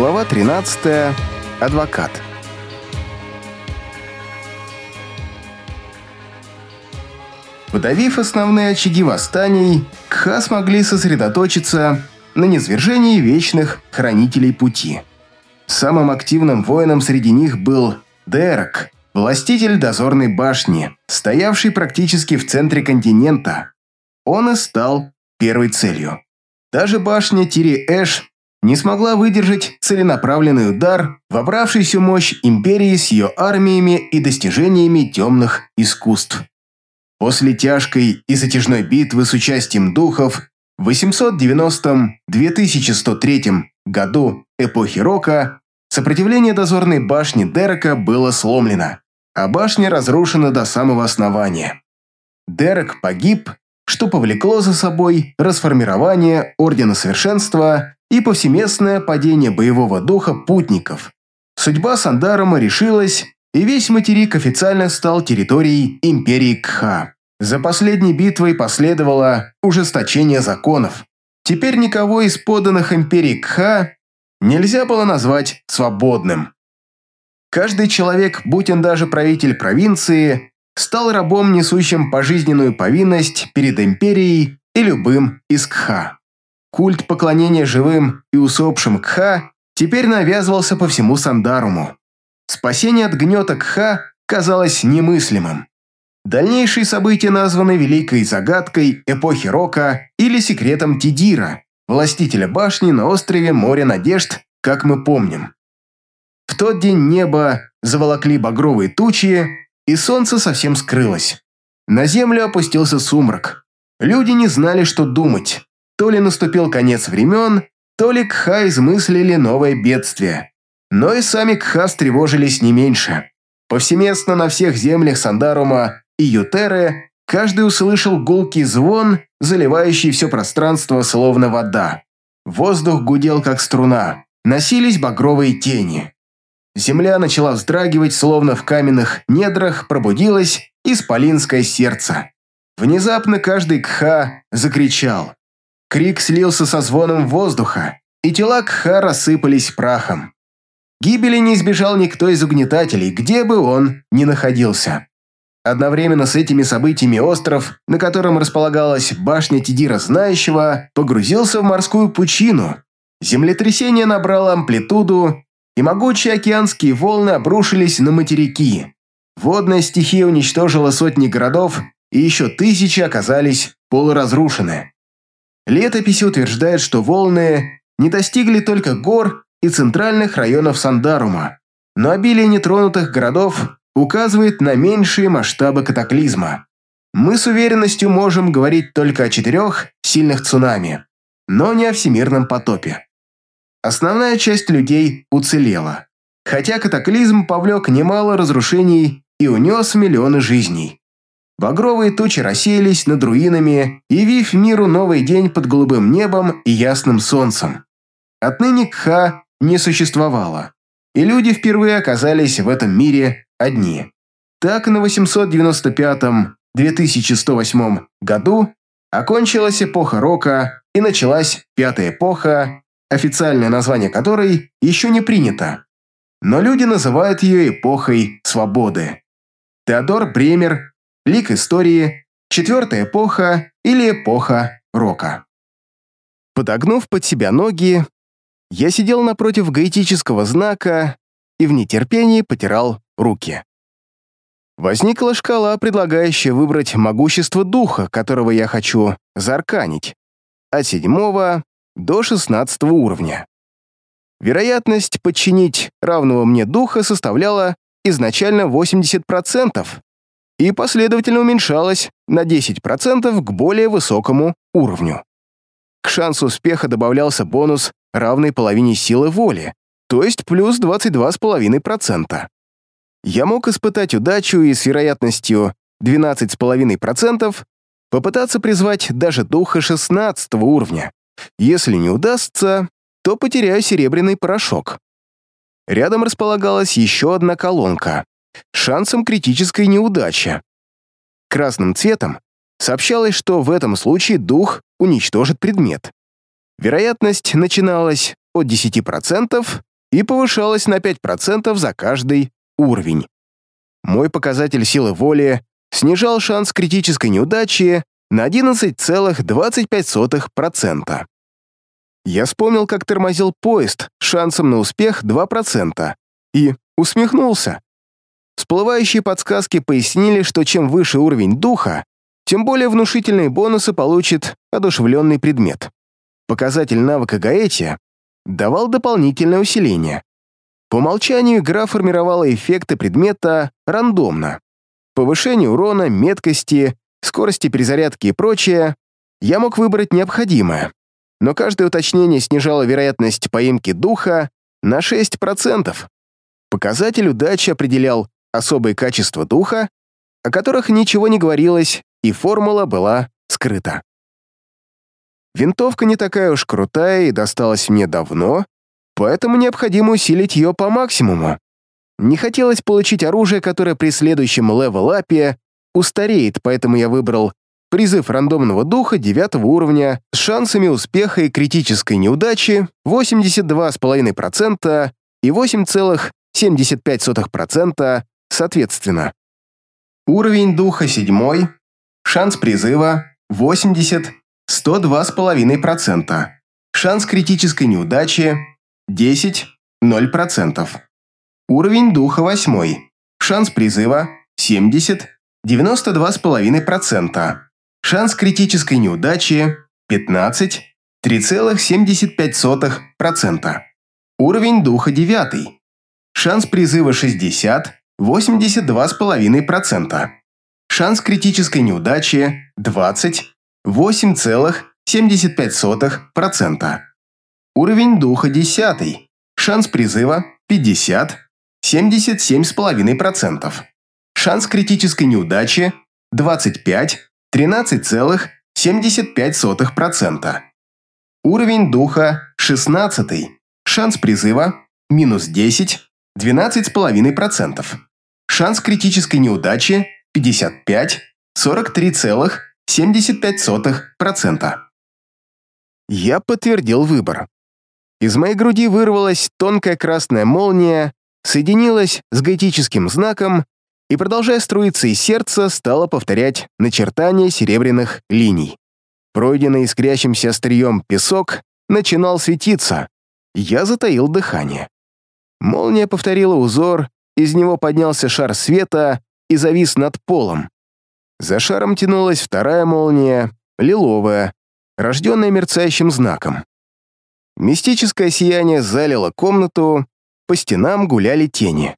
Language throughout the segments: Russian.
Глава 13. Адвокат. Подавив основные очаги восстаний, Кха смогли сосредоточиться на низвержении вечных хранителей пути. Самым активным воином среди них был Дерек, властитель дозорной башни, стоявший практически в центре континента. Он и стал первой целью. Даже башня Тири-Эш не смогла выдержать целенаправленный удар, вобравшийся мощь империи с ее армиями и достижениями темных искусств. После тяжкой и затяжной битвы с участием духов в 890-2103 году эпохи Рока сопротивление дозорной башни Дерека было сломлено, а башня разрушена до самого основания. Дерек погиб, что повлекло за собой расформирование Ордена Совершенства и повсеместное падение боевого духа путников. Судьба Сандарума решилась, и весь материк официально стал территорией империи Кха. За последней битвой последовало ужесточение законов. Теперь никого из поданных империи Кха нельзя было назвать свободным. Каждый человек, будь он даже правитель провинции, стал рабом, несущим пожизненную повинность перед империей и любым из Кха. Культ поклонения живым и усопшим Кха теперь навязывался по всему Сандаруму. Спасение от гнета Кха казалось немыслимым. Дальнейшие события названы великой загадкой эпохи Рока или секретом Тидира, властителя башни на острове Море Надежд, как мы помним. В тот день небо заволокли багровые тучи, и солнце совсем скрылось. На землю опустился сумрак. Люди не знали, что думать. То ли наступил конец времен, то ли Кха измыслили новое бедствие. Но и сами Кха встревожились не меньше. Повсеместно на всех землях Сандарума и Ютеры каждый услышал гулкий звон, заливающий все пространство словно вода. Воздух гудел, как струна. Носились багровые тени. Земля начала вздрагивать, словно в каменных недрах пробудилось исполинское сердце. Внезапно каждый кха закричал. Крик слился со звоном воздуха, и тела Кха рассыпались прахом. Гибели не избежал никто из угнетателей, где бы он ни находился. Одновременно с этими событиями остров, на котором располагалась башня Тидира Знающего, погрузился в морскую пучину. Землетрясение набрало амплитуду, и могучие океанские волны обрушились на материки. Водная стихия уничтожила сотни городов, и еще тысячи оказались полуразрушены. Летопись утверждает, что волны не достигли только гор и центральных районов Сандарума, но обилие нетронутых городов указывает на меньшие масштабы катаклизма. Мы с уверенностью можем говорить только о четырех сильных цунами, но не о всемирном потопе. Основная часть людей уцелела, хотя катаклизм повлек немало разрушений и унес миллионы жизней. Багровые тучи рассеялись над руинами, явив миру новый день под голубым небом и ясным солнцем. Отныне Кха не существовало, и люди впервые оказались в этом мире одни. Так на 895-2108 году окончилась эпоха Рока и началась Пятая эпоха, официальное название которой еще не принято. Но люди называют ее эпохой свободы. Теодор Бремер лик истории, четвертая эпоха или эпоха рока. Подогнув под себя ноги, я сидел напротив гаэтического знака и в нетерпении потирал руки. Возникла шкала, предлагающая выбрать могущество духа, которого я хочу заарканить, от седьмого до шестнадцатого уровня. Вероятность подчинить равного мне духа составляла изначально 80%, и последовательно уменьшалась на 10% к более высокому уровню. К шансу успеха добавлялся бонус, равный половине силы воли, то есть плюс 22,5%. Я мог испытать удачу и с вероятностью 12,5% попытаться призвать даже духа 16 уровня. Если не удастся, то потеряю серебряный порошок. Рядом располагалась еще одна колонка шансом критической неудачи. Красным цветом сообщалось, что в этом случае дух уничтожит предмет. Вероятность начиналась от 10% и повышалась на 5% за каждый уровень. Мой показатель силы воли снижал шанс критической неудачи на 11,25%. Я вспомнил, как тормозил поезд шансом на успех 2%, и усмехнулся. Всплывающие подсказки пояснили, что чем выше уровень духа, тем более внушительные бонусы получит одушевленный предмет. Показатель навыка Гаэти давал дополнительное усиление. По умолчанию игра формировала эффекты предмета рандомно. Повышение урона, меткости, скорости перезарядки и прочее я мог выбрать необходимое, но каждое уточнение снижало вероятность поимки духа на 6%. Показатель удачи определял особые качества духа, о которых ничего не говорилось, и формула была скрыта. Винтовка не такая уж крутая и досталась мне давно, поэтому необходимо усилить ее по максимуму. Не хотелось получить оружие, которое при следующем level-up е устареет, поэтому я выбрал призыв рандомного духа девятого уровня с шансами успеха и критической неудачи 82,5% и 8,75% соответственно. Уровень духа седьмой, шанс призыва 80, 102,5%, шанс критической неудачи 10, 0%. Уровень духа восьмой, шанс призыва 70, 92,5%, шанс критической неудачи 15, 3,75%. Уровень духа девятый, шанс призыва 60, 82,5%. Шанс критической неудачи 20, 8,75%. Уровень духа 10. Шанс призыва 50, 77,5%. Шанс критической неудачи 25, 13,75%. Уровень духа 16. Шанс призыва минус 10, 12,5%. Шанс критической неудачи 55, 43,75%. Я подтвердил выбор. Из моей груди вырвалась тонкая красная молния, соединилась с готическим знаком и, продолжая струиться из сердца, стала повторять начертания серебряных линий. Пройденный искрящимся острием песок начинал светиться. Я затаил дыхание. Молния повторила узор из него поднялся шар света и завис над полом. За шаром тянулась вторая молния, лиловая, рожденная мерцающим знаком. Мистическое сияние залило комнату, по стенам гуляли тени.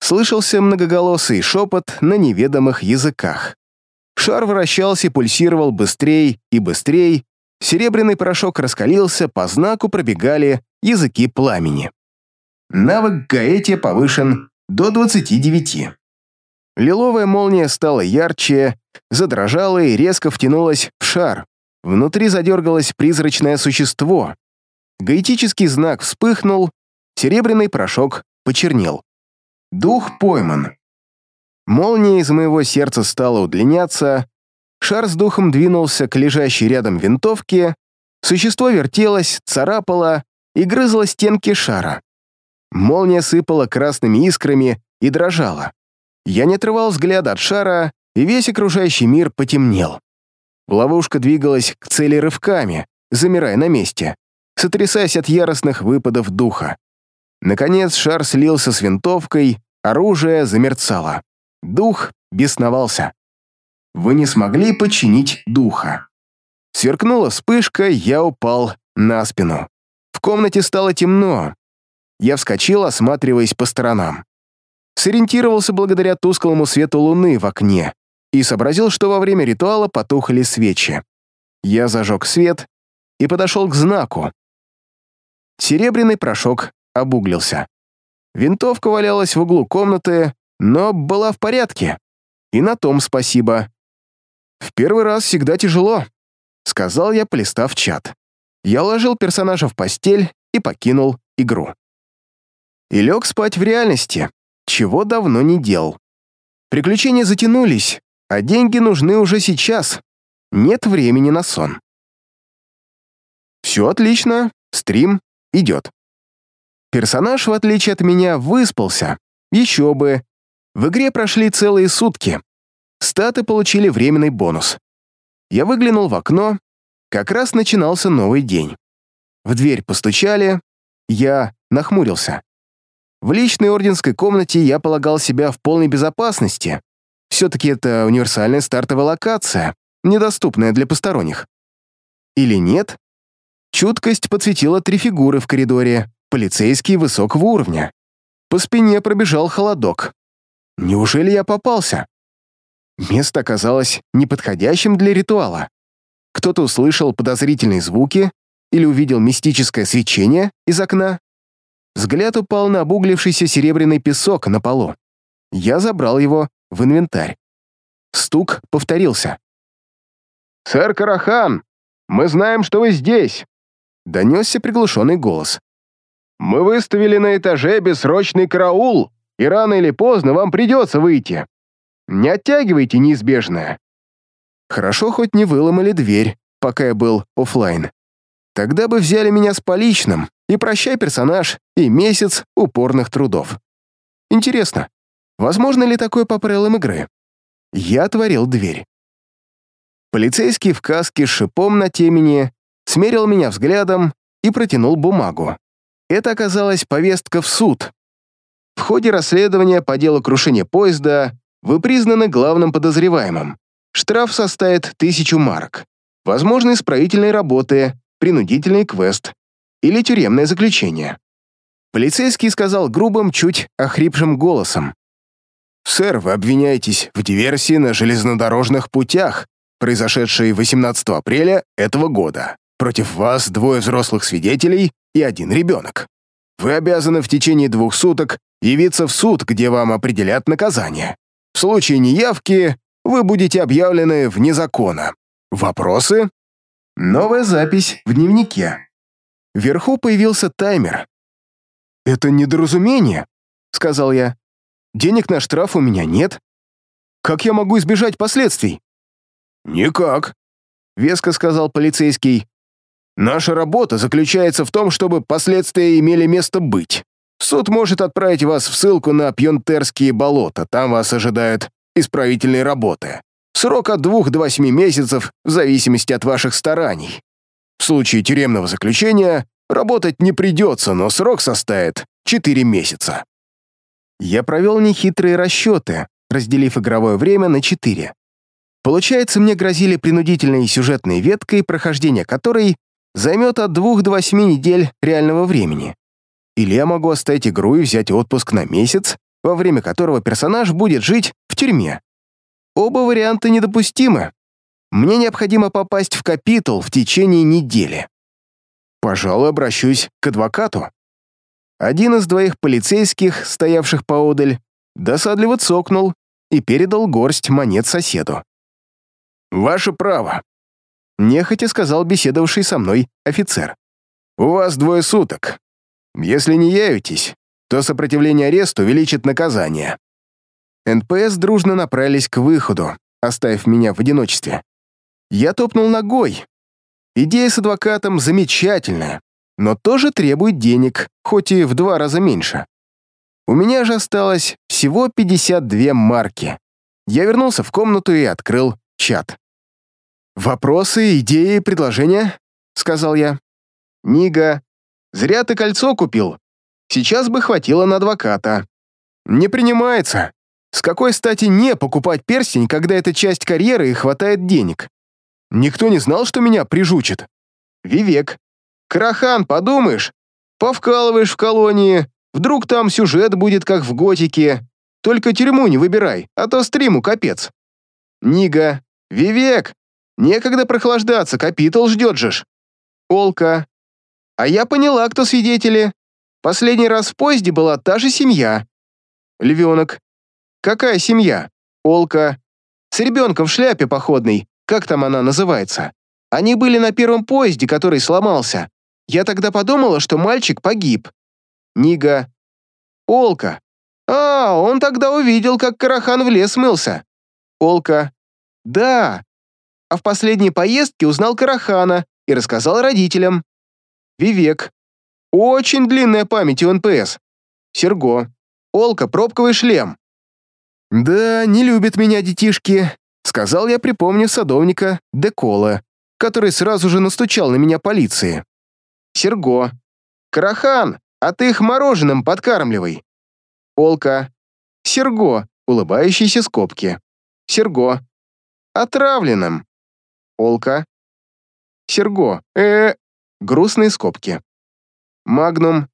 Слышался многоголосый шепот на неведомых языках. Шар вращался и пульсировал быстрее и быстрее, серебряный порошок раскалился, по знаку пробегали языки пламени. Навык Гаэти повышен до 29. Лиловая молния стала ярче, задрожала и резко втянулась в шар. Внутри задергалось призрачное существо. Гаэтический знак вспыхнул, серебряный порошок почернел. Дух пойман. Молния из моего сердца стала удлиняться, шар с духом двинулся к лежащей рядом винтовке, существо вертелось, царапало и грызло стенки шара. Молния сыпала красными искрами и дрожала. Я не отрывал взгляда от шара, и весь окружающий мир потемнел. Ловушка двигалась к цели рывками, замирая на месте, сотрясаясь от яростных выпадов духа. Наконец шар слился с винтовкой, оружие замерцало. Дух бесновался. Вы не смогли подчинить духа. Сверкнула вспышка, я упал на спину. В комнате стало темно, я вскочил, осматриваясь по сторонам. Сориентировался благодаря тусклому свету луны в окне и сообразил, что во время ритуала потухли свечи. Я зажег свет и подошел к знаку. Серебряный порошок обуглился. Винтовка валялась в углу комнаты, но была в порядке. И на том спасибо. «В первый раз всегда тяжело», — сказал я, полистав чат. Я уложил персонажа в постель и покинул игру и лег спать в реальности, чего давно не делал. Приключения затянулись, а деньги нужны уже сейчас. Нет времени на сон. Все отлично, стрим идет. Персонаж, в отличие от меня, выспался. Еще бы. В игре прошли целые сутки. Статы получили временный бонус. Я выглянул в окно. Как раз начинался новый день. В дверь постучали. Я нахмурился. В личной орденской комнате я полагал себя в полной безопасности. Все-таки это универсальная стартовая локация, недоступная для посторонних. Или нет? Чуткость подсветила три фигуры в коридоре, полицейский высокого уровня. По спине пробежал холодок. Неужели я попался? Место оказалось неподходящим для ритуала. Кто-то услышал подозрительные звуки или увидел мистическое свечение из окна. Взгляд упал на обуглившийся серебряный песок на полу. Я забрал его в инвентарь. Стук повторился. «Сэр Карахан, мы знаем, что вы здесь!» Донесся приглушенный голос. «Мы выставили на этаже бессрочный караул, и рано или поздно вам придется выйти. Не оттягивайте неизбежное». Хорошо хоть не выломали дверь, пока я был офлайн. Тогда бы взяли меня с поличным, и прощай персонаж, и месяц упорных трудов. Интересно, возможно ли такое по правилам игры? Я отворил дверь. Полицейский в каске с шипом на темени смерил меня взглядом и протянул бумагу. Это оказалась повестка в суд. В ходе расследования по делу крушения поезда вы признаны главным подозреваемым. Штраф составит тысячу марок. Возможны исправительные работы, принудительный квест или тюремное заключение. Полицейский сказал грубым, чуть охрипшим голосом. «Сэр, вы обвиняетесь в диверсии на железнодорожных путях, произошедшей 18 апреля этого года. Против вас двое взрослых свидетелей и один ребенок. Вы обязаны в течение двух суток явиться в суд, где вам определят наказание. В случае неявки вы будете объявлены вне закона. Вопросы?» Новая запись в дневнике. Вверху появился таймер. «Это недоразумение», — сказал я. «Денег на штраф у меня нет. Как я могу избежать последствий?» «Никак», — веско сказал полицейский. «Наша работа заключается в том, чтобы последствия имели место быть. Суд может отправить вас в ссылку на Пьонтерские болота, там вас ожидают исправительные работы. Срок от двух до восьми месяцев в зависимости от ваших стараний. В случае тюремного заключения работать не придется, но срок составит 4 месяца. Я провел нехитрые расчеты, разделив игровое время на 4. Получается, мне грозили принудительной сюжетной веткой, прохождение которой займет от 2 до 8 недель реального времени. Или я могу оставить игру и взять отпуск на месяц, во время которого персонаж будет жить в тюрьме. Оба варианта недопустимы. Мне необходимо попасть в капитул в течение недели. Пожалуй, обращусь к адвокату. Один из двоих полицейских, стоявших поодаль, досадливо цокнул и передал горсть монет соседу. «Ваше право», — нехотя сказал беседовавший со мной офицер. «У вас двое суток. Если не явитесь, то сопротивление аресту увеличит наказание». НПС дружно направились к выходу, оставив меня в одиночестве. Я топнул ногой. Идея с адвокатом замечательная, но тоже требует денег, хоть и в два раза меньше. У меня же осталось всего 52 марки. Я вернулся в комнату и открыл чат. «Вопросы, идеи, предложения?» — сказал я. «Нига, зря ты кольцо купил. Сейчас бы хватило на адвоката». «Не принимается. С какой стати не покупать перстень, когда это часть карьеры и хватает денег? Никто не знал, что меня прижучит. Вивек. Крахан, подумаешь? Повкалываешь в колонии. Вдруг там сюжет будет, как в готике. Только тюрьму не выбирай, а то стриму капец. Нига. Вивек. Некогда прохлаждаться, капитал ждет же ж. Олка. А я поняла, кто свидетели. Последний раз в поезде была та же семья. Львенок. Какая семья? Олка. С ребенком в шляпе походной как там она называется. Они были на первом поезде, который сломался. Я тогда подумала, что мальчик погиб. Нига. Олка. А, он тогда увидел, как Карахан в лес мылся. Олка. Да. А в последней поездке узнал Карахана и рассказал родителям. Вивек. Очень длинная память у НПС. Серго. Олка, пробковый шлем. «Да, не любят меня детишки», — сказал я, припомнив садовника Декола, который сразу же настучал на меня полиции. Серго. Карахан, а ты их мороженым подкармливай. Олка. Серго, улыбающиеся скобки. Серго. Отравленным. Олка. Серго. э грустные скобки. Магнум.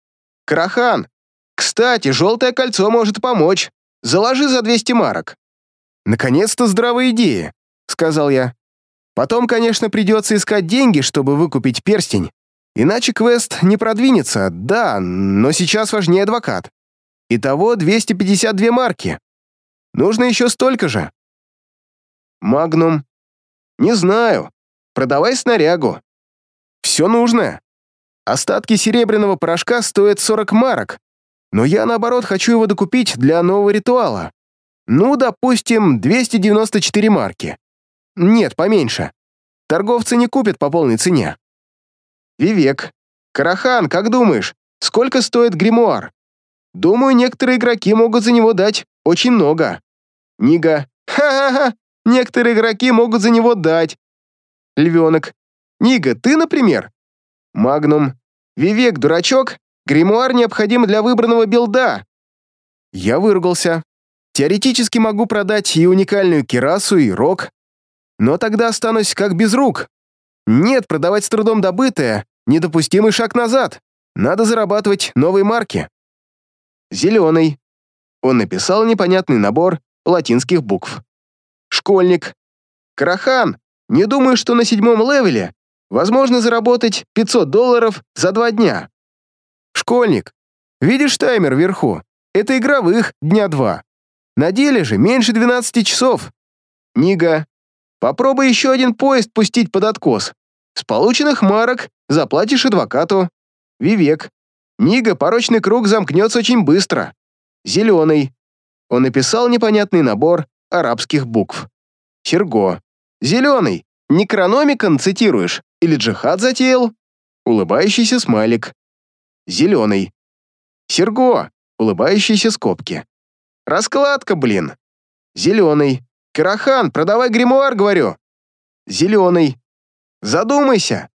Карахан. Кстати, желтое кольцо может помочь. Заложи за 200 марок». «Наконец-то здравая идея», — сказал я. «Потом, конечно, придется искать деньги, чтобы выкупить перстень. Иначе квест не продвинется, да, но сейчас важнее адвокат. Итого 252 марки. Нужно еще столько же». «Магнум? Не знаю. Продавай снарягу». «Все нужно. Остатки серебряного порошка стоят 40 марок, но я, наоборот, хочу его докупить для нового ритуала. Ну, допустим, 294 марки. Нет, поменьше. Торговцы не купят по полной цене. Вивек. Карахан, как думаешь, сколько стоит гримуар? Думаю, некоторые игроки могут за него дать очень много. Нига. Ха-ха-ха, некоторые игроки могут за него дать. Львенок. Нига, ты, например? Магнум. Вивек, дурачок, Гримуар необходим для выбранного билда». Я выругался. Теоретически могу продать и уникальную кирасу, и рог. Но тогда останусь как без рук. Нет, продавать с трудом добытое — недопустимый шаг назад. Надо зарабатывать новые марки. Зеленый. Он написал непонятный набор латинских букв. Школьник. Карахан, не думаю, что на седьмом левеле возможно заработать 500 долларов за два дня. Школьник, видишь таймер вверху? Это игровых дня два. На деле же меньше 12 часов. Нига, попробуй еще один поезд пустить под откос. С полученных марок заплатишь адвокату. Вивек. Нига, порочный круг замкнется очень быстро. Зеленый. Он написал непонятный набор арабских букв. Серго. Зеленый. Некрономикон цитируешь? Или джихад затеял? Улыбающийся смайлик. Зеленый. Серго. Улыбающиеся скобки. Раскладка, блин. Зеленый. Карахан, продавай гримуар, говорю. Зеленый. Задумайся.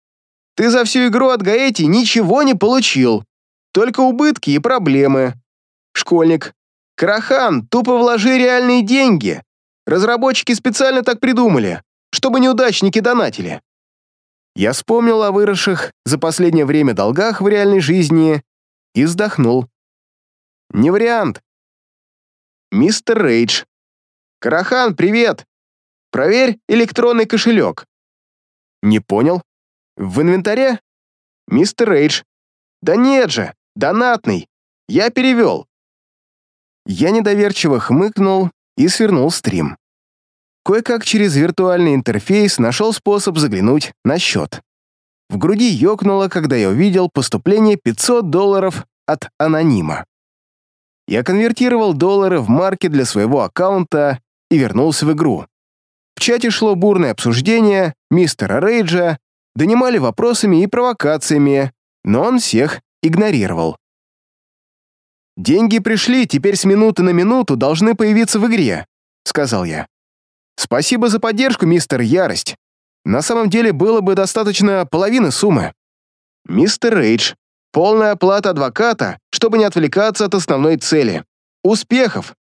Ты за всю игру от Гаэти ничего не получил. Только убытки и проблемы. Школьник. Карахан, тупо вложи реальные деньги. Разработчики специально так придумали, чтобы неудачники донатили. Я вспомнил о выросших за последнее время долгах в реальной жизни и вздохнул. Не вариант. Мистер Рейдж. Карахан, привет. Проверь электронный кошелек. Не понял. В инвентаре? Мистер Рейдж. Да нет же, донатный. Я перевел. Я недоверчиво хмыкнул и свернул стрим. Кое-как через виртуальный интерфейс нашел способ заглянуть на счет. В груди ёкнуло, когда я увидел поступление 500 долларов от анонима. Я конвертировал доллары в марки для своего аккаунта и вернулся в игру. В чате шло бурное обсуждение, мистера Рейджа донимали вопросами и провокациями, но он всех игнорировал. «Деньги пришли, теперь с минуты на минуту должны появиться в игре», — сказал я. Спасибо за поддержку, мистер Ярость. На самом деле было бы достаточно половины суммы. Мистер Рейдж, полная оплата адвоката, чтобы не отвлекаться от основной цели. Успехов!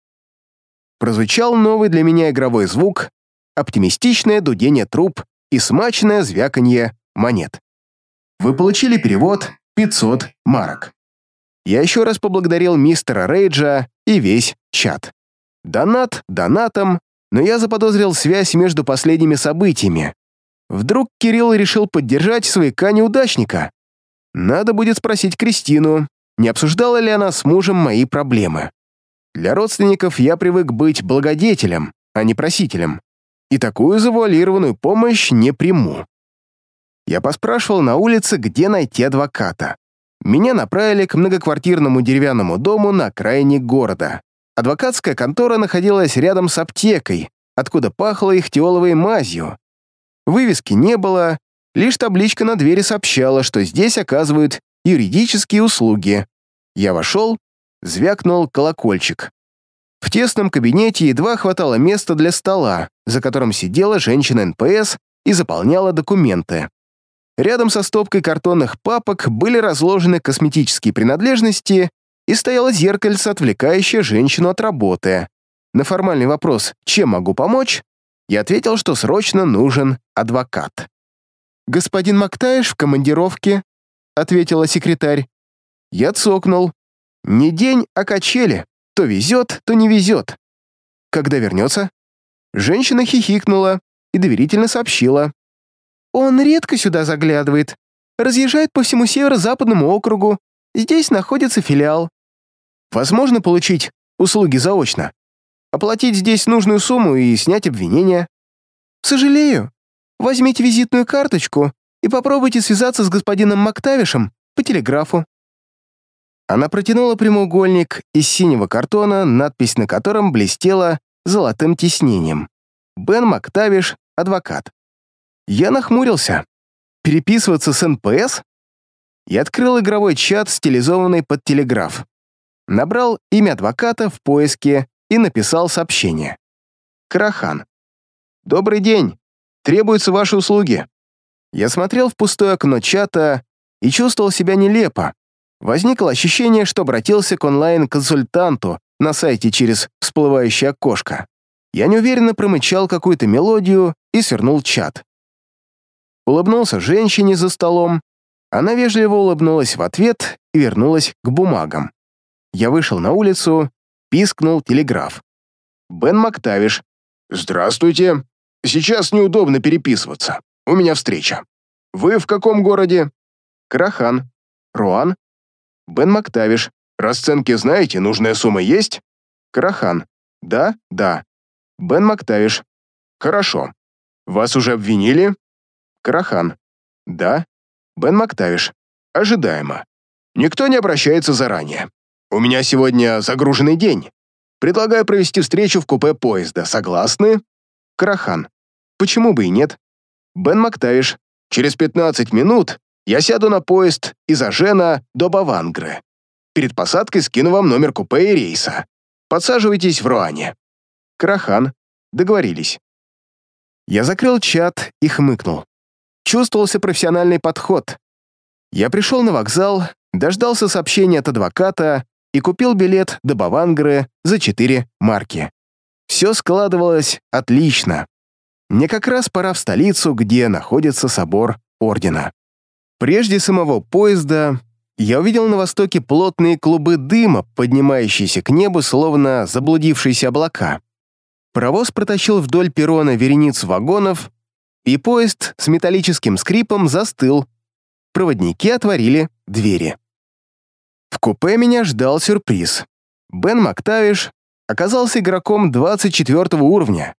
Прозвучал новый для меня игровой звук, оптимистичное дудение труб и смачное звяканье монет. Вы получили перевод 500 марок. Я еще раз поблагодарил мистера Рейджа и весь чат. Донат донатом, но я заподозрил связь между последними событиями. Вдруг Кирилл решил поддержать свояка-неудачника. Надо будет спросить Кристину, не обсуждала ли она с мужем мои проблемы. Для родственников я привык быть благодетелем, а не просителем, и такую завуалированную помощь не приму. Я поспрашивал на улице, где найти адвоката. Меня направили к многоквартирному деревянному дому на окраине города. Адвокатская контора находилась рядом с аптекой, откуда пахло ихтиоловой мазью. Вывески не было, лишь табличка на двери сообщала, что здесь оказывают юридические услуги. Я вошел, звякнул колокольчик. В тесном кабинете едва хватало места для стола, за которым сидела женщина НПС и заполняла документы. Рядом со стопкой картонных папок были разложены косметические принадлежности и стояло зеркальце, отвлекающее женщину от работы. На формальный вопрос «Чем могу помочь?» я ответил, что срочно нужен адвокат. «Господин Мактаеш в командировке», — ответила секретарь. Я цокнул. «Не день, а качели. То везет, то не везет. Когда вернется?» Женщина хихикнула и доверительно сообщила. «Он редко сюда заглядывает. Разъезжает по всему северо-западному округу. Здесь находится филиал. Возможно получить услуги заочно. Оплатить здесь нужную сумму и снять обвинение. Сожалею. Возьмите визитную карточку и попробуйте связаться с господином Мактавишем по телеграфу. Она протянула прямоугольник из синего картона, надпись на котором блестела золотым тиснением. «Бен Мактавиш, адвокат». Я нахмурился. Переписываться с НПС? Я открыл игровой чат, стилизованный под телеграф. Набрал имя адвоката в поиске и написал сообщение. Карахан. «Добрый день. Требуются ваши услуги». Я смотрел в пустое окно чата и чувствовал себя нелепо, Возникло ощущение, что обратился к онлайн-консультанту на сайте через всплывающее окошко. Я неуверенно промычал какую-то мелодию и свернул чат. Улыбнулся женщине за столом. Она вежливо улыбнулась в ответ и вернулась к бумагам. Я вышел на улицу, пискнул телеграф. «Бен Мактавиш». «Здравствуйте. Сейчас неудобно переписываться. У меня встреча. Вы в каком городе?» «Крахан». «Руан?» Бен Мактавиш. Расценки знаете, нужная сумма есть? Карахан. Да, да. Бен Мактавиш. Хорошо. Вас уже обвинили? Карахан. Да. Бен Мактавиш. Ожидаемо. Никто не обращается заранее. У меня сегодня загруженный день. Предлагаю провести встречу в купе поезда. Согласны? Карахан. Почему бы и нет? Бен Мактавиш. Через 15 минут я сяду на поезд из Ажена до Бавангры. Перед посадкой скину вам номер купе и рейса. Подсаживайтесь в Руане. Крахан. Договорились. Я закрыл чат и хмыкнул. Чувствовался профессиональный подход. Я пришел на вокзал, дождался сообщения от адвоката и купил билет до Бавангры за 4 марки. Все складывалось отлично. Мне как раз пора в столицу, где находится собор Ордена. Прежде самого поезда я увидел на востоке плотные клубы дыма, поднимающиеся к небу, словно заблудившиеся облака. Паровоз протащил вдоль перрона вереницу вагонов, и поезд с металлическим скрипом застыл. Проводники отворили двери. В купе меня ждал сюрприз. Бен Мактавиш оказался игроком 24 уровня.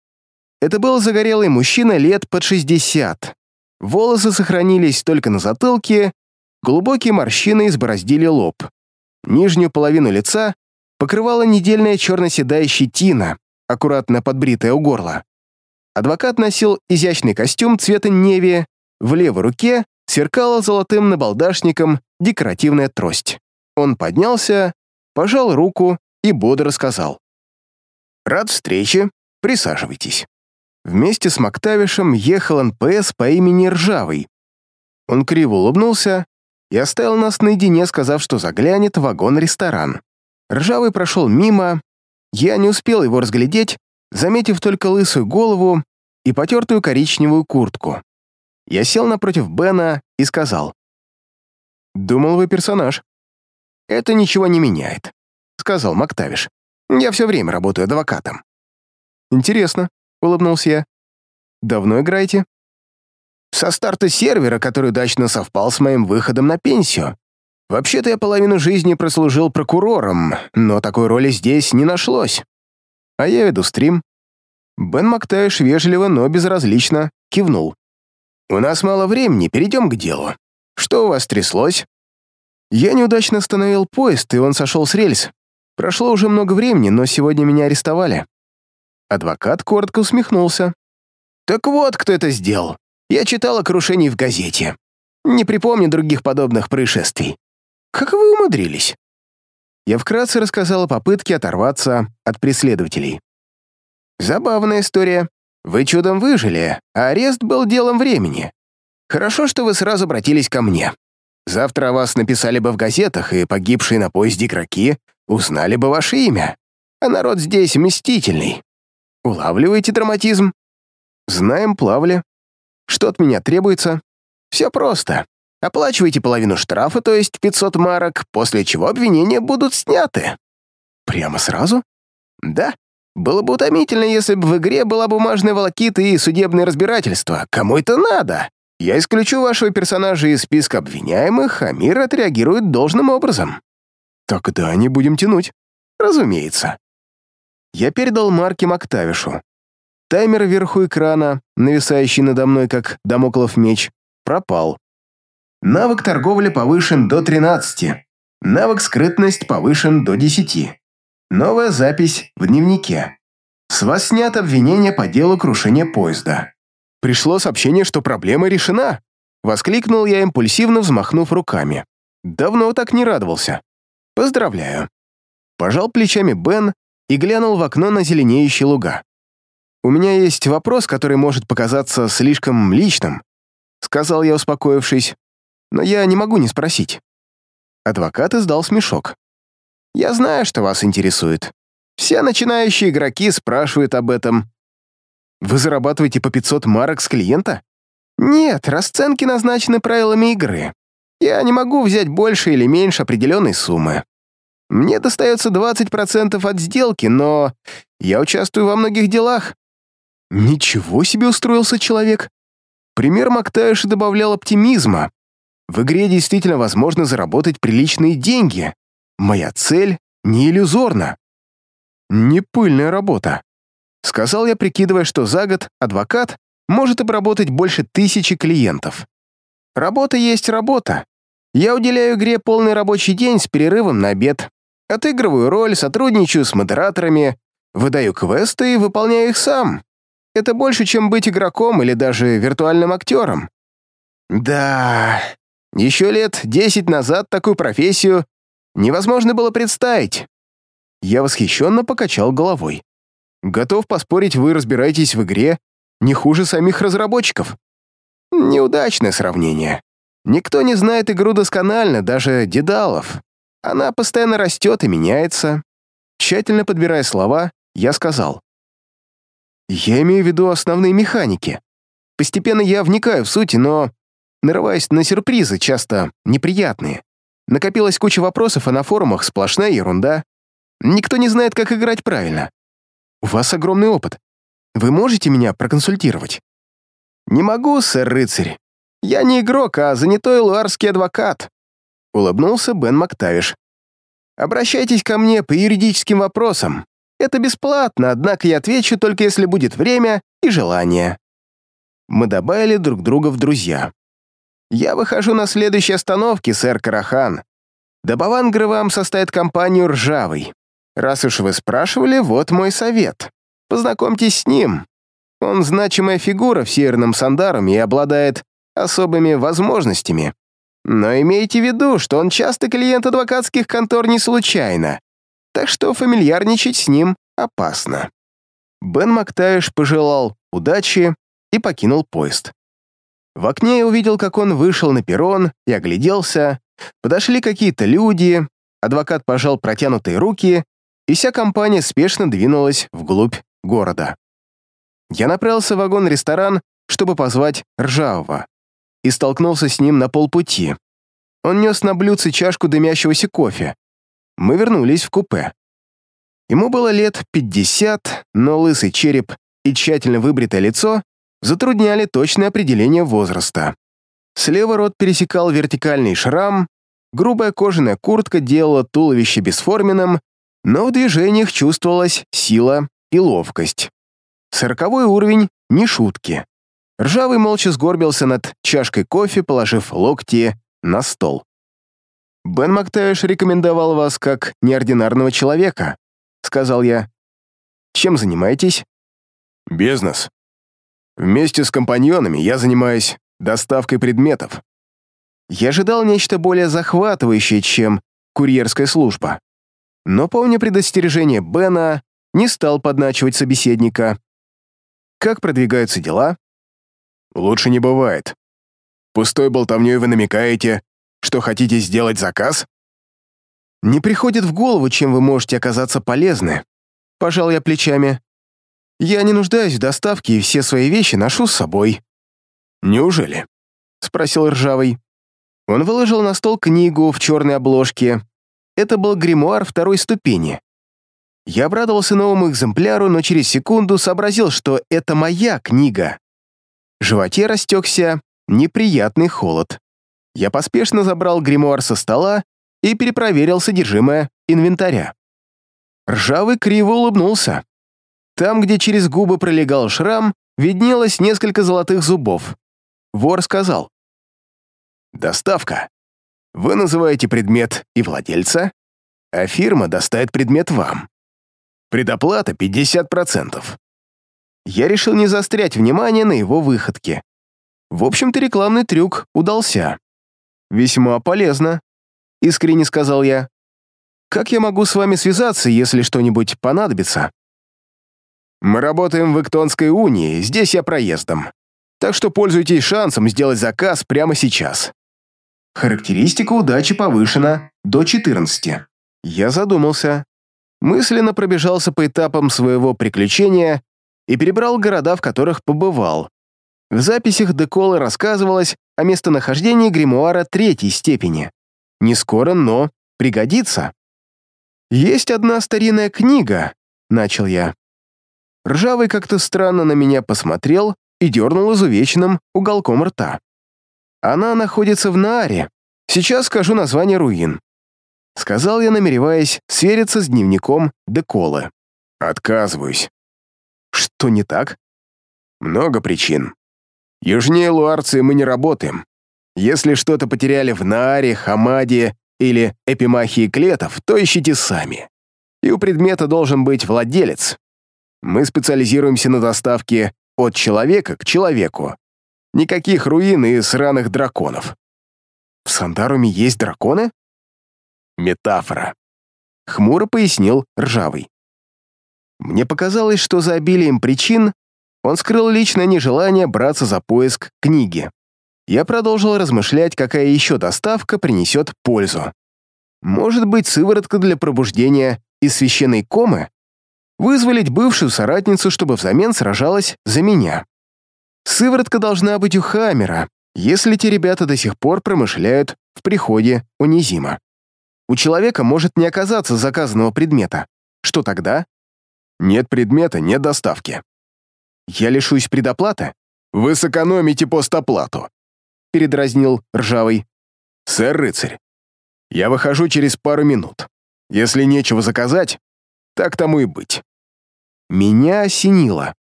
Это был загорелый мужчина лет под 60. Волосы сохранились только на затылке, глубокие морщины избороздили лоб. Нижнюю половину лица покрывала недельная черно-седая щетина, аккуратно подбритая у горла. Адвокат носил изящный костюм цвета неви, в левой руке сверкала золотым набалдашником декоративная трость. Он поднялся, пожал руку и бодро сказал. «Рад встрече, присаживайтесь». Вместе с Мактавишем ехал НПС по имени Ржавый. Он криво улыбнулся и оставил нас наедине, сказав, что заглянет в вагон-ресторан. Ржавый прошел мимо, я не успел его разглядеть, заметив только лысую голову и потертую коричневую куртку. Я сел напротив Бена и сказал. «Думал, вы персонаж». «Это ничего не меняет», — сказал Мактавиш. «Я все время работаю адвокатом». «Интересно», — улыбнулся я. «Давно играете?» «Со старта сервера, который удачно совпал с моим выходом на пенсию. Вообще-то я половину жизни прослужил прокурором, но такой роли здесь не нашлось. А я веду стрим». Бен Мактайш вежливо, но безразлично кивнул. «У нас мало времени, перейдем к делу. Что у вас тряслось?» Я неудачно остановил поезд, и он сошел с рельс. Прошло уже много времени, но сегодня меня арестовали. Адвокат коротко усмехнулся. «Так вот, кто это сделал. Я читал о крушении в газете. Не припомню других подобных происшествий. Как вы умудрились?» Я вкратце рассказал о попытке оторваться от преследователей. «Забавная история. Вы чудом выжили, а арест был делом времени. Хорошо, что вы сразу обратились ко мне. Завтра о вас написали бы в газетах, и погибшие на поезде игроки узнали бы ваше имя. А народ здесь мстительный. Улавливаете драматизм? Знаем, плавали. Что от меня требуется? Все просто. Оплачивайте половину штрафа, то есть 500 марок, после чего обвинения будут сняты. Прямо сразу? Да. Было бы утомительно, если бы в игре была бумажная волокита и судебное разбирательство. Кому это надо? Я исключу вашего персонажа из списка обвиняемых, а мир отреагирует должным образом. Тогда не будем тянуть. Разумеется. Я передал марки Мактавишу. Таймер вверху экрана, нависающий надо мной как домоклов меч, пропал. Навык торговли повышен до 13. Навык скрытность повышен до 10. Новая запись в дневнике. С вас снято обвинение по делу крушения поезда. Пришло сообщение, что проблема решена. Воскликнул я, импульсивно взмахнув руками. Давно так не радовался. Поздравляю. Пожал плечами Бен и глянул в окно на зеленеющие луга. «У меня есть вопрос, который может показаться слишком личным», сказал я, успокоившись но я не могу не спросить». Адвокат издал смешок. «Я знаю, что вас интересует. Все начинающие игроки спрашивают об этом. Вы зарабатываете по 500 марок с клиента? Нет, расценки назначены правилами игры. Я не могу взять больше или меньше определенной суммы. Мне достается 20% от сделки, но я участвую во многих делах. Ничего себе устроился человек. Пример Мактаэша добавлял оптимизма, в игре действительно возможно заработать приличные деньги. Моя цель не иллюзорна. Не пыльная работа. Сказал я, прикидывая, что за год адвокат может обработать больше тысячи клиентов. Работа есть работа. Я уделяю игре полный рабочий день с перерывом на обед. Отыгрываю роль, сотрудничаю с модераторами, выдаю квесты и выполняю их сам. Это больше, чем быть игроком или даже виртуальным актером. Да, еще лет десять назад такую профессию невозможно было представить. Я восхищенно покачал головой. Готов поспорить, вы разбираетесь в игре не хуже самих разработчиков. Неудачное сравнение. Никто не знает игру досконально, даже Дедалов. Она постоянно растет и меняется. Тщательно подбирая слова, я сказал. Я имею в виду основные механики. Постепенно я вникаю в суть, но нарываясь на сюрпризы, часто неприятные. Накопилась куча вопросов, а на форумах сплошная ерунда. Никто не знает, как играть правильно. У вас огромный опыт. Вы можете меня проконсультировать? Не могу, сэр-рыцарь. Я не игрок, а занятой луарский адвокат. Улыбнулся Бен Мактавиш. Обращайтесь ко мне по юридическим вопросам. Это бесплатно, однако я отвечу только если будет время и желание. Мы добавили друг друга в друзья. «Я выхожу на следующей остановке, сэр Карахан. Добавангры вам составит компанию «Ржавый». Раз уж вы спрашивали, вот мой совет. Познакомьтесь с ним. Он значимая фигура в Северном Сандаруме и обладает особыми возможностями. Но имейте в виду, что он частый клиент адвокатских контор не случайно, так что фамильярничать с ним опасно». Бен Мактаиш пожелал удачи и покинул поезд. В окне я увидел, как он вышел на перрон и огляделся. Подошли какие-то люди, адвокат пожал протянутые руки, и вся компания спешно двинулась вглубь города. Я направился в вагон-ресторан, чтобы позвать Ржавого, и столкнулся с ним на полпути. Он нес на блюдце чашку дымящегося кофе. Мы вернулись в купе. Ему было лет 50, но лысый череп и тщательно выбритое лицо затрудняли точное определение возраста. Слева рот пересекал вертикальный шрам, грубая кожаная куртка делала туловище бесформенным, но в движениях чувствовалась сила и ловкость. Сороковой уровень — не шутки. Ржавый молча сгорбился над чашкой кофе, положив локти на стол. «Бен Мактайш рекомендовал вас как неординарного человека», — сказал я. «Чем занимаетесь?» «Бизнес», Вместе с компаньонами я занимаюсь доставкой предметов. Я ожидал нечто более захватывающее, чем курьерская служба. Но, помня предостережение Бена, не стал подначивать собеседника. Как продвигаются дела? Лучше не бывает. Пустой болтовнёй вы намекаете, что хотите сделать заказ? Не приходит в голову, чем вы можете оказаться полезны. Пожал я плечами. Я не нуждаюсь в доставке и все свои вещи ношу с собой. Неужели? Спросил Ржавый. Он выложил на стол книгу в черной обложке. Это был гримуар второй ступени. Я обрадовался новому экземпляру, но через секунду сообразил, что это моя книга. В животе растекся неприятный холод. Я поспешно забрал гримуар со стола и перепроверил содержимое инвентаря. Ржавый криво улыбнулся. Там, где через губы пролегал шрам, виднелось несколько золотых зубов. Вор сказал. «Доставка. Вы называете предмет и владельца, а фирма доставит предмет вам. Предоплата 50%. Я решил не заострять внимание на его выходке. В общем-то, рекламный трюк удался. «Весьма полезно», — искренне сказал я. «Как я могу с вами связаться, если что-нибудь понадобится?» «Мы работаем в Эктонской унии, здесь я проездом. Так что пользуйтесь шансом сделать заказ прямо сейчас». Характеристика удачи повышена до 14. Я задумался. Мысленно пробежался по этапам своего приключения и перебрал города, в которых побывал. В записях Деколы рассказывалось о местонахождении гримуара третьей степени. Не скоро, но пригодится. «Есть одна старинная книга», — начал я. Ржавый как-то странно на меня посмотрел и дернул изувеченным уголком рта. Она находится в Нааре. Сейчас скажу название руин. Сказал я, намереваясь свериться с дневником Деколы. Отказываюсь. Что не так? Много причин. Южнее Луарции мы не работаем. Если что-то потеряли в Нааре, Хамаде или Эпимахии Клетов, то ищите сами. И у предмета должен быть владелец. Мы специализируемся на доставке от человека к человеку. Никаких руин и сраных драконов. В Сандаруме есть драконы? Метафора. Хмуро пояснил Ржавый. Мне показалось, что за обилием причин он скрыл личное нежелание браться за поиск книги. Я продолжил размышлять, какая еще доставка принесет пользу. Может быть, сыворотка для пробуждения из священной комы? Вызволить бывшую соратницу, чтобы взамен сражалась за меня. Сыворотка должна быть у Хаммера, если те ребята до сих пор промышляют в приходе у Низима. У человека может не оказаться заказанного предмета. Что тогда? Нет предмета, нет доставки. Я лишусь предоплаты? Вы сэкономите постоплату. Передразнил Ржавый. Сэр-рыцарь, я выхожу через пару минут. Если нечего заказать, так тому и быть. Меня осенило.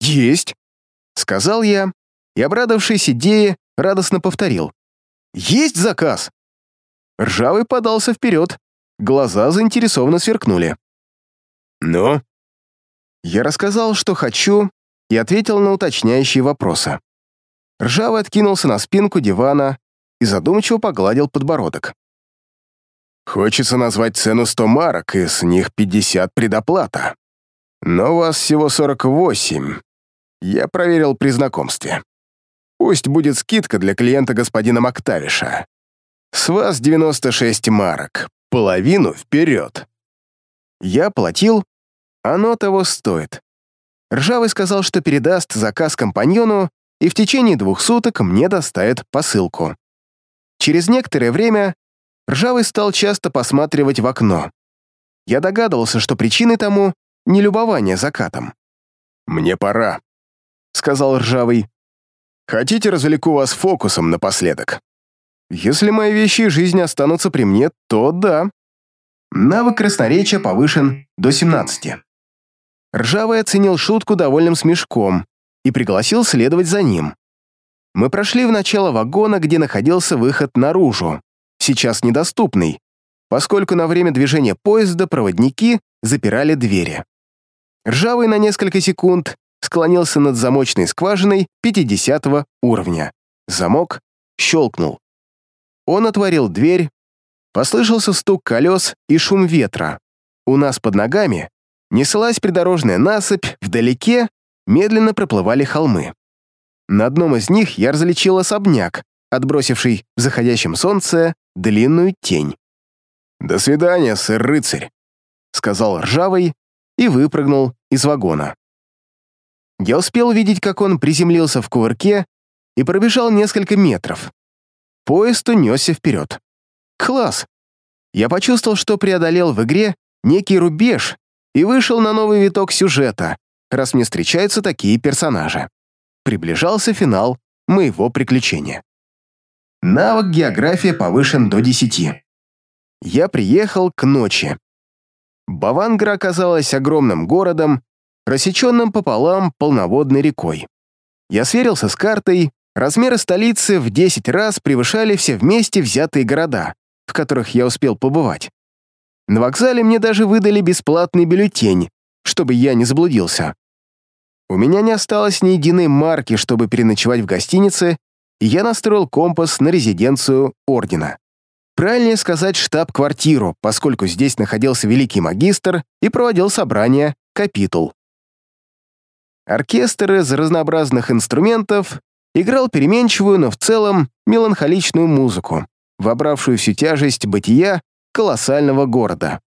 «Есть!» — сказал я, и, обрадовавшись идее, радостно повторил. «Есть заказ!» Ржавый подался вперед, глаза заинтересованно сверкнули. «Ну?» Я рассказал, что хочу, и ответил на уточняющие вопросы. Ржавый откинулся на спинку дивана и задумчиво погладил подбородок. «Хочется назвать цену 100 марок, и с них 50 предоплата. Но у вас всего 48. Я проверил при знакомстве. Пусть будет скидка для клиента господина Мактавиша. С вас 96 марок, половину вперед. Я платил, оно того стоит. Ржавый сказал, что передаст заказ компаньону и в течение двух суток мне доставит посылку. Через некоторое время Ржавый стал часто посматривать в окно. Я догадывался, что причиной тому — не любование закатом. «Мне пора», — сказал Ржавый. «Хотите, развлеку вас фокусом напоследок?» Если мои вещи и жизнь останутся при мне, то да. Навык красноречия повышен до 17. Ржавый оценил шутку довольным смешком и пригласил следовать за ним. Мы прошли в начало вагона, где находился выход наружу, сейчас недоступный, поскольку на время движения поезда проводники запирали двери. Ржавый на несколько секунд склонился над замочной скважиной 50 уровня. Замок щелкнул. Он отворил дверь, послышался стук колес и шум ветра. У нас под ногами неслась придорожная насыпь, вдалеке медленно проплывали холмы. На одном из них я различил особняк, отбросивший в заходящем солнце длинную тень. «До свидания, сэр-рыцарь», — сказал ржавый и выпрыгнул из вагона. Я успел увидеть, как он приземлился в кувырке и пробежал несколько метров. Поезд унесся вперед. Класс! Я почувствовал, что преодолел в игре некий рубеж и вышел на новый виток сюжета, раз мне встречаются такие персонажи. Приближался финал моего приключения. Навык география повышен до 10. Я приехал к ночи. Бавангра оказалась огромным городом, рассеченным пополам полноводной рекой. Я сверился с картой, размеры столицы в 10 раз превышали все вместе взятые города, в которых я успел побывать. На вокзале мне даже выдали бесплатный бюллетень, чтобы я не заблудился. У меня не осталось ни единой марки, чтобы переночевать в гостинице, и я настроил компас на резиденцию Ордена. Правильнее сказать штаб-квартиру, поскольку здесь находился великий магистр и проводил собрание капитул. Оркестр из разнообразных инструментов играл переменчивую, но в целом меланхоличную музыку, вобравшую всю тяжесть бытия колоссального города.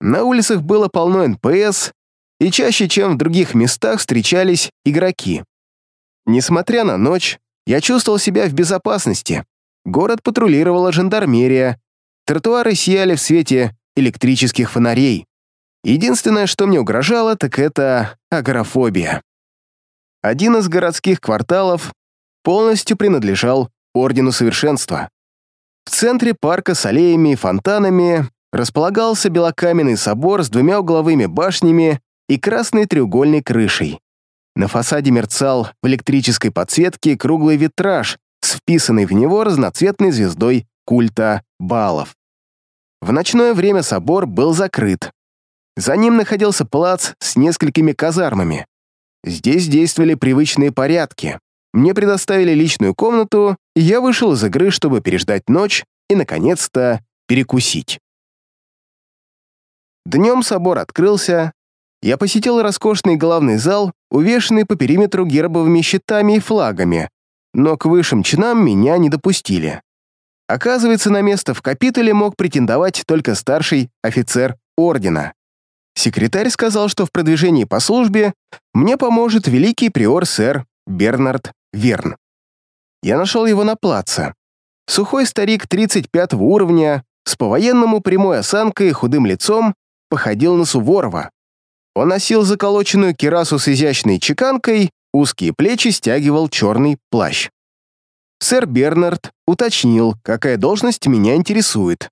На улицах было полно НПС, и чаще, чем в других местах, встречались игроки. Несмотря на ночь, я чувствовал себя в безопасности. Город патрулировала жандармерия, тротуары сияли в свете электрических фонарей. Единственное, что мне угрожало, так это агорафобия. Один из городских кварталов полностью принадлежал Ордену Совершенства. В центре парка с аллеями и фонтанами располагался белокаменный собор с двумя угловыми башнями и красной треугольной крышей. На фасаде мерцал в электрической подсветке круглый витраж с вписанной в него разноцветной звездой культа балов. В ночное время собор был закрыт. За ним находился плац с несколькими казармами. Здесь действовали привычные порядки. Мне предоставили личную комнату, и я вышел из игры, чтобы переждать ночь и, наконец-то, перекусить. Днем собор открылся, я посетил роскошный главный зал, увешанный по периметру гербовыми щитами и флагами, но к высшим чинам меня не допустили. Оказывается, на место в капитуле мог претендовать только старший офицер ордена. Секретарь сказал, что в продвижении по службе мне поможет великий приор сэр Бернард Верн. Я нашел его на плаце. Сухой старик 35 уровня, с по-военному прямой осанкой и худым лицом, походил на Суворова. Он носил заколоченную кирасу с изящной чеканкой, узкие плечи стягивал черный плащ. Сэр Бернард уточнил, какая должность меня интересует.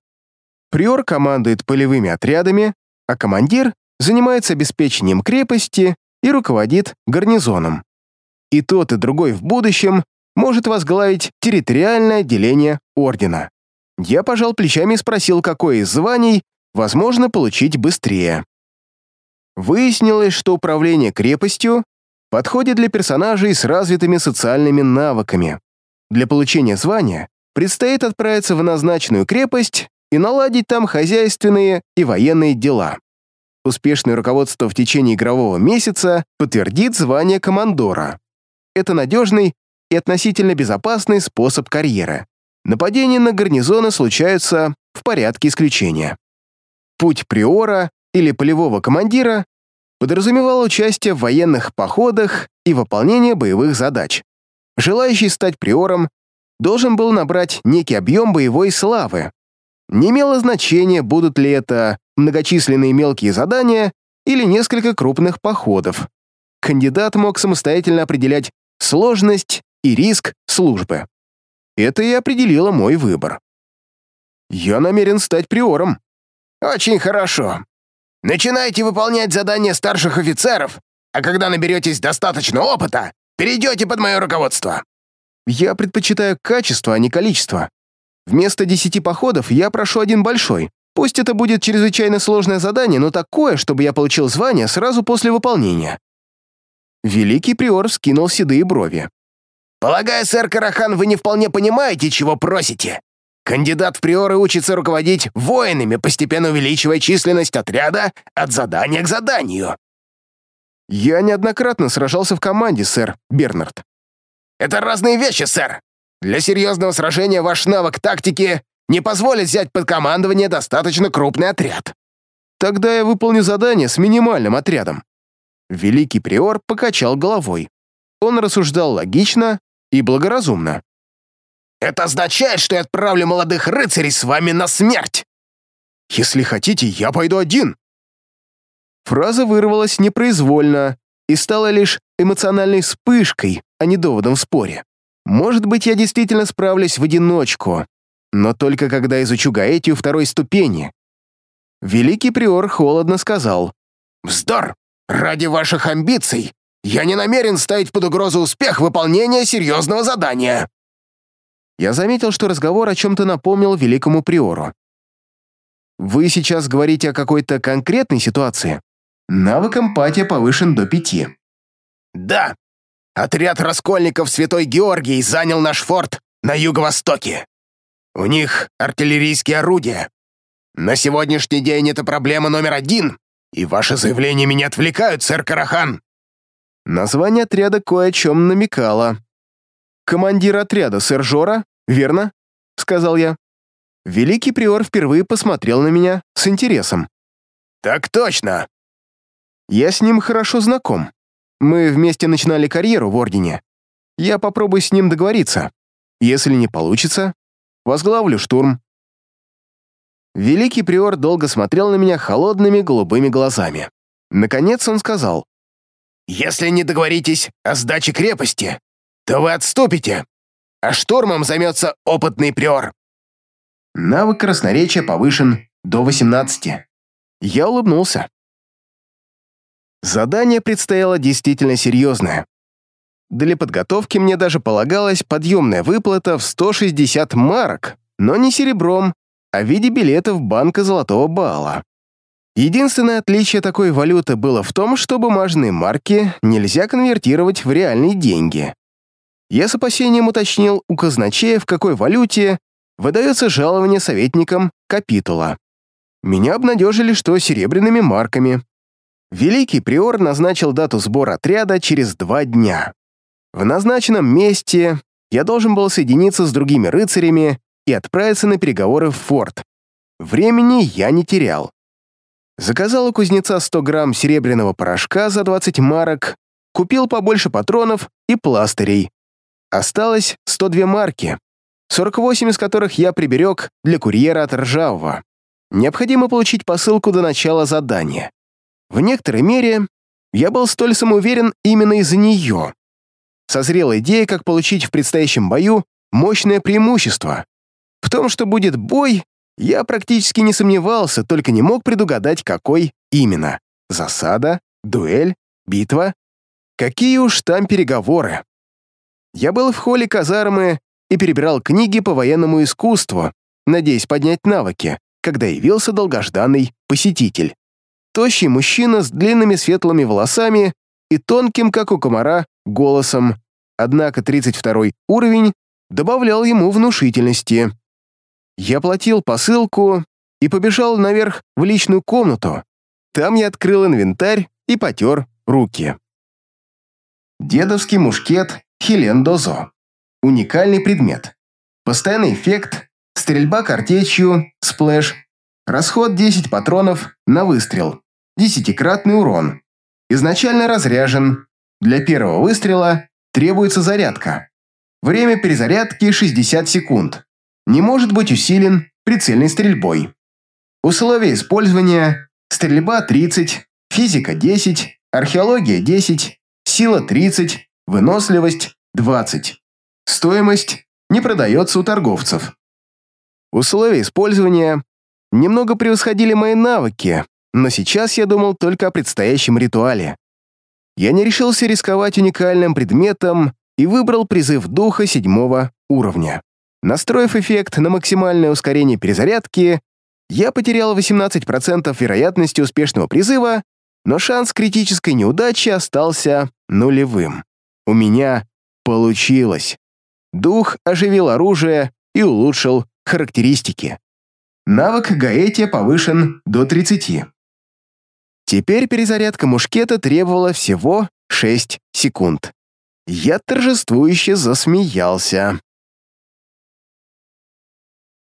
Приор командует полевыми отрядами, а командир занимается обеспечением крепости и руководит гарнизоном. И тот, и другой в будущем может возглавить территориальное отделение ордена. Я пожал плечами и спросил, какое из званий возможно получить быстрее. Выяснилось, что управление крепостью подходит для персонажей с развитыми социальными навыками. Для получения звания предстоит отправиться в назначенную крепость и наладить там хозяйственные и военные дела. Успешное руководство в течение игрового месяца подтвердит звание командора. Это надежный и относительно безопасный способ карьеры. Нападения на гарнизоны случаются в порядке исключения. Путь приора или полевого командира подразумевал участие в военных походах и выполнение боевых задач. Желающий стать приором должен был набрать некий объем боевой славы. Не имело значения, будут ли это многочисленные мелкие задания или несколько крупных походов. Кандидат мог самостоятельно определять сложность и риск службы. Это и определило мой выбор. Я намерен стать приором. Очень хорошо. Начинайте выполнять задания старших офицеров, а когда наберетесь достаточно опыта, перейдете под мое руководство. Я предпочитаю качество, а не количество. Вместо десяти походов я прошу один большой. Пусть это будет чрезвычайно сложное задание, но такое, чтобы я получил звание сразу после выполнения. Великий приор скинул седые брови. «Полагаю, сэр Карахан, вы не вполне понимаете, чего просите. Кандидат в приоры учится руководить воинами, постепенно увеличивая численность отряда от задания к заданию. Я неоднократно сражался в команде, сэр Бернард. Это разные вещи, сэр. Для серьезного сражения ваш навык тактики не позволит взять под командование достаточно крупный отряд. Тогда я выполню задание с минимальным отрядом. Великий приор покачал головой. Он рассуждал логично и благоразумно. Это означает, что я отправлю молодых рыцарей с вами на смерть. Если хотите, я пойду один. Фраза вырвалась непроизвольно и стала лишь эмоциональной вспышкой, а не доводом в споре. Может быть, я действительно справлюсь в одиночку, но только когда изучу Гаэтию второй ступени. Великий приор холодно сказал. «Вздор! Ради ваших амбиций я не намерен ставить под угрозу успех выполнения серьезного задания!» Я заметил, что разговор о чем-то напомнил великому приору. «Вы сейчас говорите о какой-то конкретной ситуации?» Навык эмпатия повышен до пяти. «Да. Отряд раскольников Святой Георгий занял наш форт на юго-востоке. У них артиллерийские орудия. На сегодняшний день это проблема номер один, и ваши заявления меня отвлекают, сэр Карахан». Название отряда кое о чем намекало. «Командир отряда, сэр Жора, верно?» — сказал я. Великий приор впервые посмотрел на меня с интересом. «Так точно!» «Я с ним хорошо знаком. Мы вместе начинали карьеру в Ордене. Я попробую с ним договориться. Если не получится, возглавлю штурм». Великий приор долго смотрел на меня холодными голубыми глазами. Наконец он сказал. «Если не договоритесь о сдаче крепости, то вы отступите, а штурмом займется опытный приор». Навык красноречия повышен до 18. Я улыбнулся. Задание предстояло действительно серьезное. Для подготовки мне даже полагалась подъемная выплата в 160 марок, но не серебром, а в виде билетов банка Золотого Бала. Единственное отличие такой валюты было в том, что бумажные марки нельзя конвертировать в реальные деньги. Я с опасением уточнил у казначея, в какой валюте выдается жалование советникам капитула. Меня обнадежили, что серебряными марками. Великий приор назначил дату сбора отряда через два дня. В назначенном месте я должен был соединиться с другими рыцарями и отправиться на переговоры в форт. Времени я не терял. Заказал у кузнеца 100 грамм серебряного порошка за 20 марок, купил побольше патронов и пластырей, Осталось 102 марки, 48 из которых я приберег для курьера от Ржавого. Необходимо получить посылку до начала задания. В некоторой мере я был столь самоуверен именно из-за нее. Созрела идея, как получить в предстоящем бою мощное преимущество. В том, что будет бой, я практически не сомневался, только не мог предугадать, какой именно. Засада, дуэль, битва. Какие уж там переговоры. Я был в холле казармы и перебирал книги по военному искусству, надеясь поднять навыки, когда явился долгожданный посетитель. Тощий мужчина с длинными светлыми волосами и тонким, как у комара, голосом, однако 32 уровень добавлял ему внушительности. Я платил посылку и побежал наверх в личную комнату. Там я открыл инвентарь и потер руки. Дедовский мушкет Хелен Дозо. Уникальный предмет. Постоянный эффект, стрельба картечью, splash, расход 10 патронов на выстрел, десятикратный урон. Изначально разряжен. Для первого выстрела требуется зарядка. Время перезарядки 60 секунд. Не может быть усилен прицельной стрельбой. Условия использования – стрельба 30, физика 10, археология 10, сила 30, Выносливость – 20. Стоимость не продается у торговцев. Условия использования немного превосходили мои навыки, но сейчас я думал только о предстоящем ритуале. Я не решился рисковать уникальным предметом и выбрал призыв духа седьмого уровня. Настроив эффект на максимальное ускорение перезарядки, я потерял 18% вероятности успешного призыва, но шанс критической неудачи остался нулевым. У меня получилось. Дух оживил оружие и улучшил характеристики. Навык Гаэтия повышен до 30. Теперь перезарядка мушкета требовала всего 6 секунд. Я торжествующе засмеялся.